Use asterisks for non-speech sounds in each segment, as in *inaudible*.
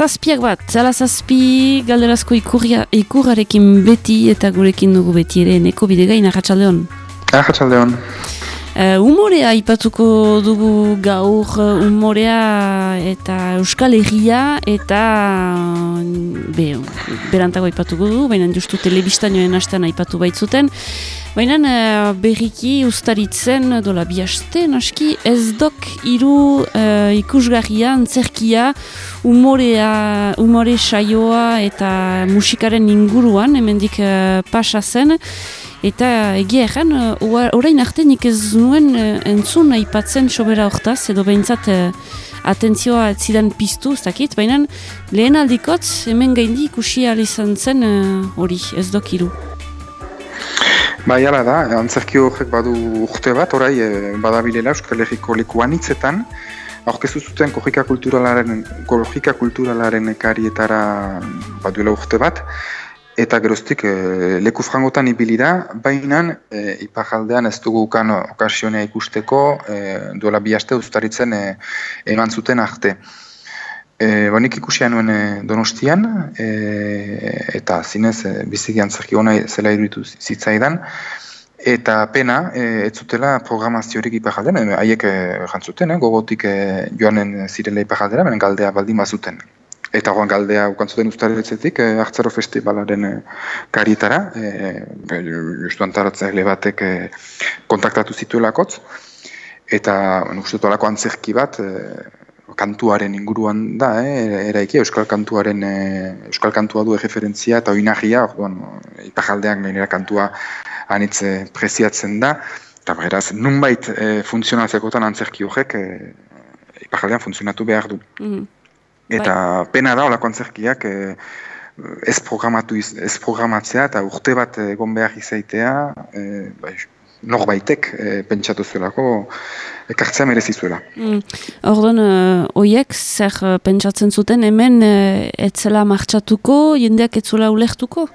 zazpiak bat, zala zazpi galderazko ikurria, ikurrarekin beti eta gurekin dugu beti ere neko bidegain, ahatsaldeon. Ahatsaldeon. Uh, umorea ipatuko dugu gaur uh, umorea eta euskal egia eta be, berantago ipatuko dugu, baina justu telebistanoen hastean ipatu baitzuten. Baina uh, berriki ustaritzen dola bihaste, naski ez dok iru uh, ikusgarria, antzerkia, umorea, umore saioa eta musikaren inguruan, hemendik uh, pasa zen, Eta egia erran, orain arte nik ez nuen entzun aipatzen sobera hortaz, edo behintzat atentzioa zidan piztu, ez dakit, baina lehen aldikotz hemen gaindi ikusi izan zen hori, ez dokiru. Bai, ala da, antzerki horrek badu urte bat, orai badabilela Euskal Herriko lekuan hitzetan, aurkezu zuten korrika kulturalaren, korrika kulturalaren ekarietara baduela urte bat, eta geroztik e, leku frangotan ibili da, baina e, iparaldean ez dugu ukan okasionea ikusteko e, duela bi haste ustaritzen e, eman zuten arte. E, Bonik ikusia nuen donostian, e, eta zinez e, biziki antzerki hona zela iruditu zitzaidan, eta pena e, ez zutela programaziorik iparaldean, haiek e, jantzuten, e, gogotik e, joanen zirela iparaldera, galdea baldin bazuten. Eta goan galdea ukantzuten ustaretzetik, eh, Artzaro Festivalaren eh, karietara, eh, justu antaratzaile batek eh, kontaktatu zituelakotz, eta uste olako antzerki bat, eh, kantuaren inguruan da, eh, eraiki, Euskal Kantuaren, eh, Euskal Kantua du referentzia eta oinagia, orduan, ipajaldean gainera kantua anitze preziatzen da, eta beraz, nunbait eh, funtzionatzekotan antzerki horrek, eh, ipajaldean funtzionatu behar du. Mm Eta bai. pena da, olako antzerkiak eh, ez, programatu ez programatzea eta urte bat egon behar izaitea, eh, bai, norbaitek eh, pentsatu zuelako ekartzea merezi zuela. Mm. Ordon, uh, oiek zer pentsatzen zuten hemen etzela martxatuko, jendeak etzuela ulertuko?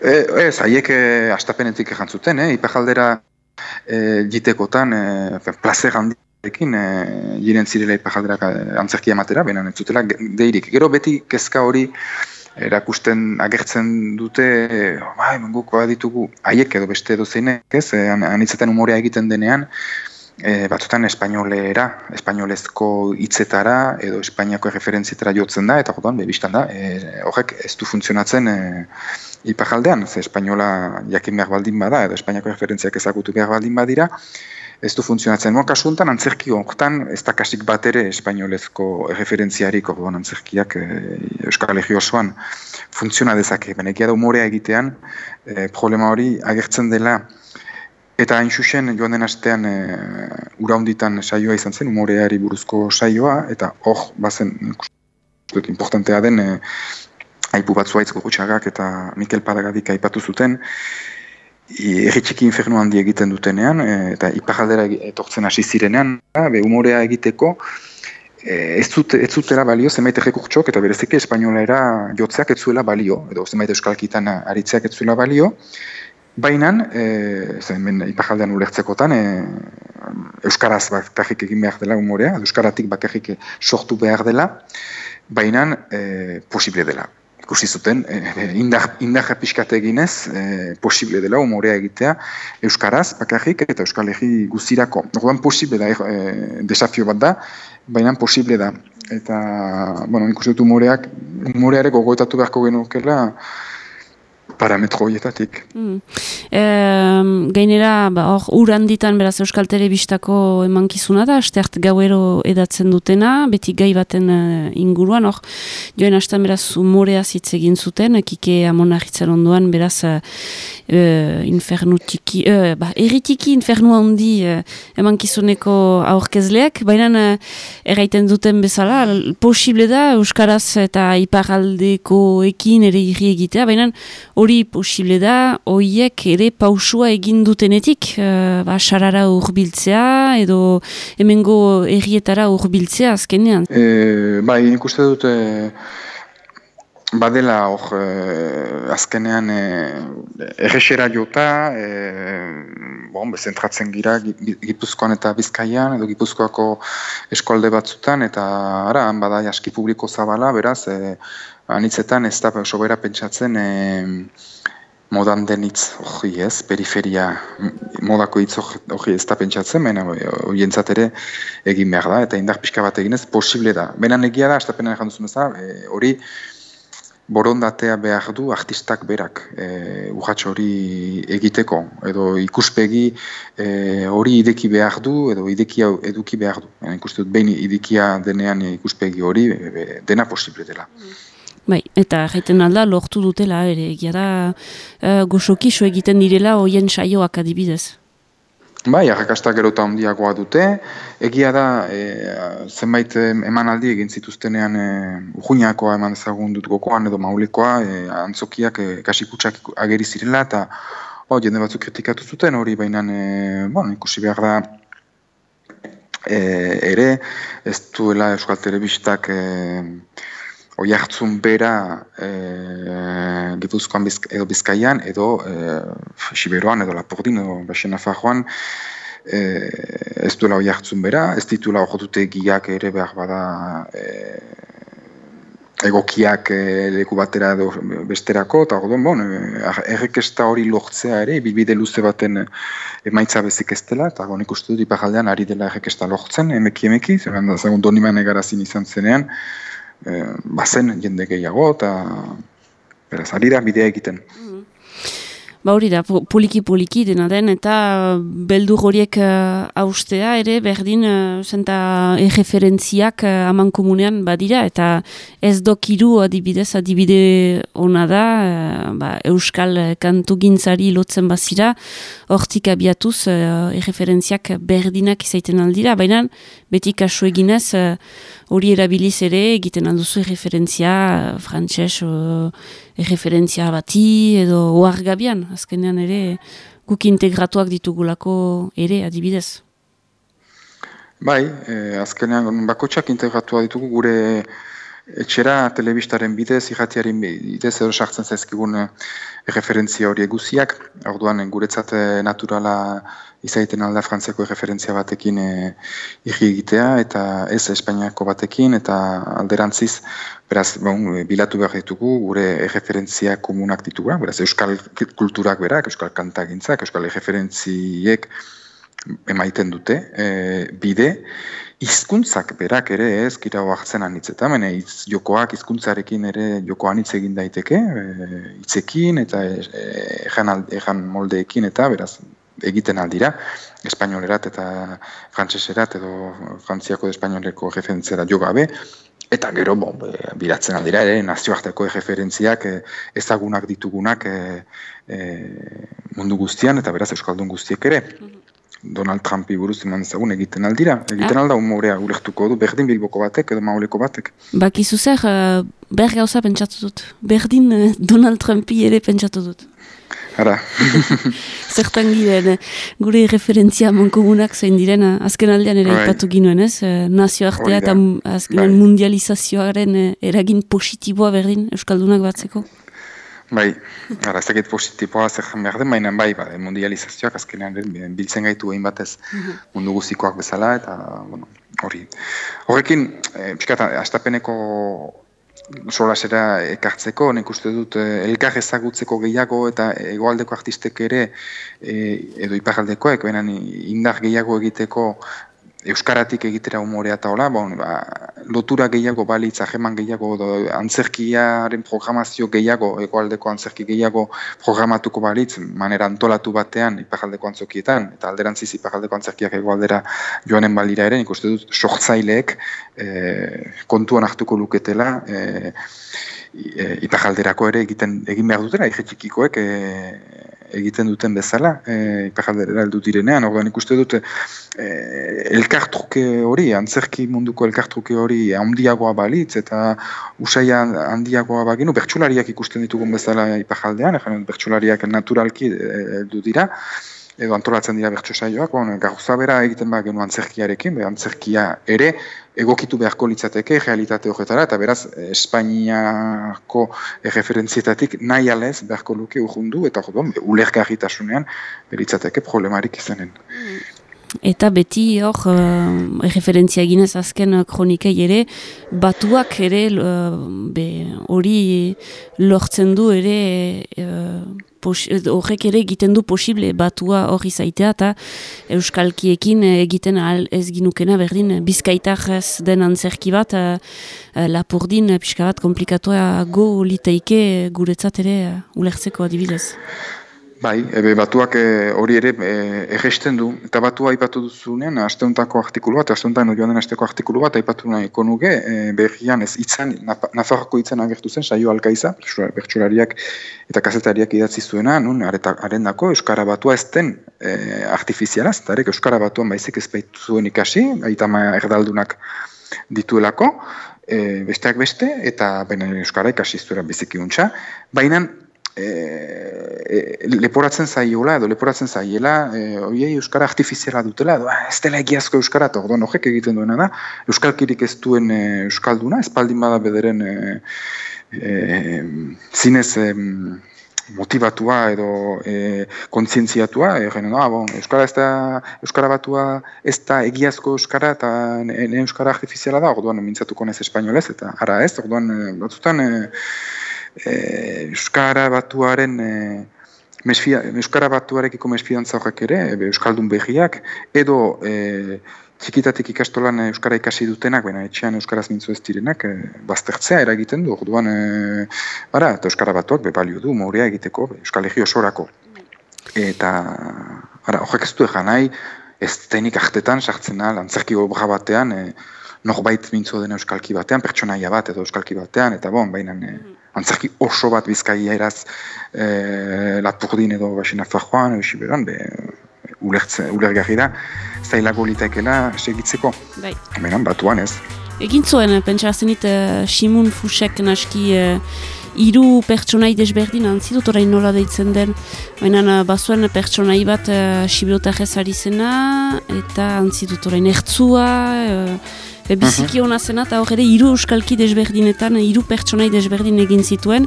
E, ez, haiek eh, astapenetik ejantzuten, eh? ipajaldera eh, jitekotan eh, plazer handi ekin e, jiren zirela ipajalderak eh, antzerkia ematera, baina ez zutela deirik. Gero beti kezka hori erakusten agertzen dute, oh, bai, menguko ditugu, haiek edo beste edo zeinek, ez, e, anitzetan umorea egiten denean, e, batzutan espainolera, espainolezko hitzetara edo espainiako referentzietara jotzen da, eta jodan, bebistan da, e, horrek ez du funtzionatzen e, ipajaldean, ze espainola jakin behar baldin bada, edo espainiako referentziak ezagutu behar baldin badira, ez du funtzionatzen. Moa kasu honetan antzerki horretan ez da kasik bat ere espainolezko referentziarik orduan antzerkiak e, Euskal Herri osoan funtziona dezake. Benekia da umorea egitean e, problema hori agertzen dela eta hain xuxen joan den astean e, ura honditan saioa izan zen, umoreari buruzko saioa eta hor bazen importantea den e, aipu bat zuaitz gurutxagak eta Mikel Padagadik aipatu zuten erritxiki infernu handi egiten dutenean, e, eta ipajaldera etortzen hasi zirenean, be humorea egiteko, e, ez, zut, ez zutela balio zenbait errekurtsok, eta berezeke espainolera jotzeak ez zuela balio, edo zenbait euskalkitan aritzeak ez zuela balio, Baina, e, zen, ipajaldean ulertzekotan, e, Euskaraz bakarrik egin behar dela humorea, Euskaratik bakarrik sortu behar dela, baina e, posible dela ikusi zuten, e, indar, indar eginez, e, posible dela umorea egitea Euskaraz, bakarrik eta Euskal Herri guzirako. Orduan posible da, e, desafio bat da, baina posible da. Eta, bueno, ikusi dut umoreak, umoreare gogoetatu beharko genukela, parametro horietatik. Mm. Gainera, ba, hor, ur handitan beraz Euskal Telebistako emankizuna da, aste gauero edatzen dutena, beti gai baten uh, inguruan, hor, joen hastan beraz umorea zitz egin zuten, kike amonarritzen onduan, beraz uh, infernu tiki, uh, ba, erritiki infernu handi uh, emankizuneko aurkezleak, baina uh, erraiten duten bezala, posible da Euskaraz eta iparaldeko ekin ere irri egitea, baina hori posible da, hoiek ere pausua egin dutenetik, uh, ba, sarara urbiltzea, edo hemengo errietara urbiltzea azkenean. E, bai, nik uste dut, e, badela hor eh, azkenean eh, errexera jota, eh, bon, bezentratzen gira Gipuzkoan eta Bizkaian, edo Gipuzkoako eskolde batzutan, eta ara, bada jaski publiko zabala, beraz, eh, anitzetan ez da sobera pentsatzen eh, modan denitz, hori ez, periferia modako hitz hori ez da pentsatzen, baina horientzat ere egin behar da, eta indar pixka bat eginez, posible da. Benan egia da, astapenan egin duzu eh, hori, borondatea behar du artistak berak e, hori egiteko edo ikuspegi e, hori ideki behar du edo idekia eduki behar du. E, ikuste dut behin idekia denean ikuspegi hori dena posible dela. Bai, eta jaiten alda lortu dutela ere, egia da e, goxoki egiten direla hoien saioak adibidez. Bai, arrakasta gero eta handiagoa dute. Egia da, e, zenbait emanaldi egin zituztenean e, ujuniakoa eman ezagun dut gokoan edo maulikoa, e, antzokiak e, kasikutsak ageri zirela, eta oh, jende batzuk kritikatu zuten hori, baina e, bon, ikusi behar da e, ere, ez duela Euskal Telebistak e, oi hartzun bera e, Gipuzkoan edo Bizkaian edo e, Siberoan edo Lapordin edo Baxena Fajoan e, ez duela oi hartzun bera, ez ditula hori giak ere behar bada e, egokiak e, leku batera edo besterako, eta godon, bon, errekesta hori lortzea ere, bilbide luze baten emaitza bezik ez dela, eta nik uste dut ipajaldean ari dela errekesta lortzen, emeki emeki, zer da, zagun doniman egarazin izan zenean, e, bazen jende gehiago eta beraz, ari da bidea egiten. Mm. Ba hori da, poliki-poliki dena den, eta beldur horiek uh, austea ere, berdin, uh, zenta erreferentziak uh, aman komunean badira, eta ez dokiru adibidez, adibide ona da, uh, ba, euskal kantu gintzari lotzen bazira, hortik abiatuz uh, erreferentziak berdinak izaiten aldira, baina beti kasu eginez, hori erabiliz ere egiten alduzu referentzia frantses referentzia bati edo oargabian azkenean ere guk integratuak ditugulako ere adibidez. Bai, eh, azkenean bakotsak integratuak ditugu gure etxera telebistaren bidez, irratiaren bidez edo sartzen zaizkigun e, referentzia hori eguziak, orduan guretzat e, naturala izaiten alda frantziako referentzia batekin e, egitea eta ez Espainiako batekin eta alderantziz beraz bon, bilatu behar ditugu gure referentzia komunak ditugu, beraz euskal kulturak berak, euskal kantagintzak, euskal referentziek emaiten dute bide, hizkuntzak berak ere ez gira hartzen anitzeta, mene hitz jokoak hizkuntzarekin ere jokoan hitz egin daiteke, e, hitzekin eta ejan, moldeekin eta beraz egiten aldira, espainolerat eta frantseserat edo frantziako espainoleko referentzera jo gabe, eta gero bon, biratzen aldira ere nazioarteko referentziak e, ezagunak ditugunak e, e, mundu guztian eta beraz euskaldun guztiek ere. Donald Trumpi buruz eman ezagun egiten aldira. Egiten ah. alda humorea ulertuko du, berdin bilboko batek edo mauleko batek. Bakizu zer, uh, ber gauza pentsatu dut. Berdin uh, Donald Trumpi ere pentsatu dut. Hara. *laughs* Zertan giren, gure referentzia mankomunak zein diren, azken aldean ere. Bai. ipatu ginuen, ez? Nazio artea eta azkenan bai. mundializazioaren eragin positiboa berdin Euskaldunak batzeko. Bai, ara, ez dakit positiboa zer behar den, baina bai, bai, mundializazioak azkenean biltzen gaitu egin batez mhm. mundu guztikoak bezala, eta, bueno, hori. Horrekin, e, pixkat, astapeneko solasera ekartzeko, nik uste dut, eh, elkar ezagutzeko gehiago eta egoaldeko artistek ere, e, edo iparaldekoek, baina indar gehiago egiteko euskaratik egitera humorea eta hola, bon, ba, lotura gehiago balitz, aheman gehiago, do, antzerkiaren programazio gehiago, egoaldeko antzerki gehiago programatuko balitz, manera antolatu batean iparaldeko antzokietan, eta alderantziz iparaldeko antzerkiak egoaldera joanen balira ere, nik dut, sohtzaileek e, kontuan hartuko luketela, e, e, iparalderako ere egiten egin behar dutela, irretxikikoek, e, egiten duten bezala, e, ipajaldera heldu direnean, orduan ikuste dute e, elkartruke hori, antzerki munduko elkartruke hori handiagoa balitz, eta usaia handiagoa baginu, bertsulariak ikusten ditugun bezala ipajaldean, bertsulariak naturalki e, heldu dira, edo antolatzen dira bertso saioak, bon, gauza bera egiten ba genu antzerkiarekin, be, antzerkia ere egokitu beharko litzateke realitate horretara, eta beraz Espainiako referentzietatik nahi alez beharko luke urrundu, eta jodon, ulergarritasunean beritzateke problemarik izanen. Mm. Eta beti hor, uh, referentzia eginez azken kronikei ere, batuak ere hori lortzen du ere horrek ere egiten du posible batua hori zaitea eta euskalkiekin egiten ahal ez ginukena berdin bizkaitak ez den antzerki bat uh, lapurdin pixka bat komplikatua go liteike guretzat ere uh, ulertzeko adibidez. Bai, ebe batuak eh, hori ere e, egesten du, eta batua aipatu duzunean, asteuntako artikulu bat, asteuntan joan den asteko artikulu bat, aipatu nahiko nuke, e, berrian ez itzan, Nafarroko itzan agertu zen, saio alkaiza, bertsurariak eta kazetariak idatzi zuena, nun, haren dako, Euskara batua ez den e, artifizialaz, eta Euskara batuan baizik ez zuen ikasi, aitama erdaldunak dituelako, e, besteak beste, eta baina Euskara ikasi zuera biziki baina e, leporatzen zaiola edo leporatzen zaiela e, oiei euskara artifiziala dutela edo ah, ez dela egiazko euskara eta orduan horrek egiten duena da. Euskalkirik ez duen e, euskalduna espaldin bada bederen e, e, zinez e, motivatua edo e, kontzientziatua e, ah, bon, euskara ez da euskara batua ez da egiazko euskara eta euskara artifiziala da orduan mintzatuko nez espainolez eta ara ez orduan batzutan e, e, Euskara batuaren e, mesfia, Euskara batuarekiko mesfidantza horrek ere, e, Euskaldun behiak, edo e, txikitatik ikastolan Euskara ikasi dutenak, baina etxean Euskaraz mintzu ez direnak, e, baztertzea eragiten du, orduan, e, bara, eta Euskara batuak bebalio du, morea egiteko, Euskal Egio sorako. Eta, bara, horrek ez du egan nahi, ez tenik ahtetan sartzen da, lantzerki obra batean, e, norbait mintzu den Euskalki batean, pertsonaia bat edo Euskalki batean, eta bon, baina e, antzerki oso bat bizkaia eraz e, lapurdin edo basina farjoan, edo siberan, be, ulergarri da, zailago litekela segitzeko. Bai. Hemen batuan ez. Egin zuen, eh, pentsa zenit, uh, Simun Fusek naski uh, iru pertsonai desberdin antzidut orain nola deitzen den. Baina uh, bazuen pertsonai bat uh, sibirotarrez ari zena, eta antzidut orain ertzua, Be, biziki hona zena, eta hor ere, iru euskalki desberdinetan, iru pertsonai desberdin egin zituen,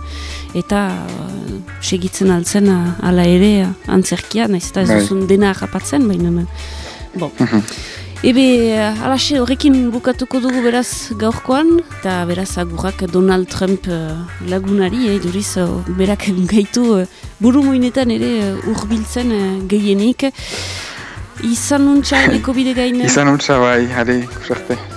eta uh, segitzen altzen uh, ala ere uh, antzerkia, nahiz eta ez bai. duzun dena agapatzen, baina. Bon. Ebe, uh, alaxe horrekin bukatuko dugu beraz gaurkoan, eta beraz agurrak Donald Trump uh, lagunari, eh, duriz, uh, berak gaitu uh, buru moinetan ere uh, urbiltzen uh, gehienik. Izan nuntza, eko bide gaina? Izan nuntza, bai, are, kusarte.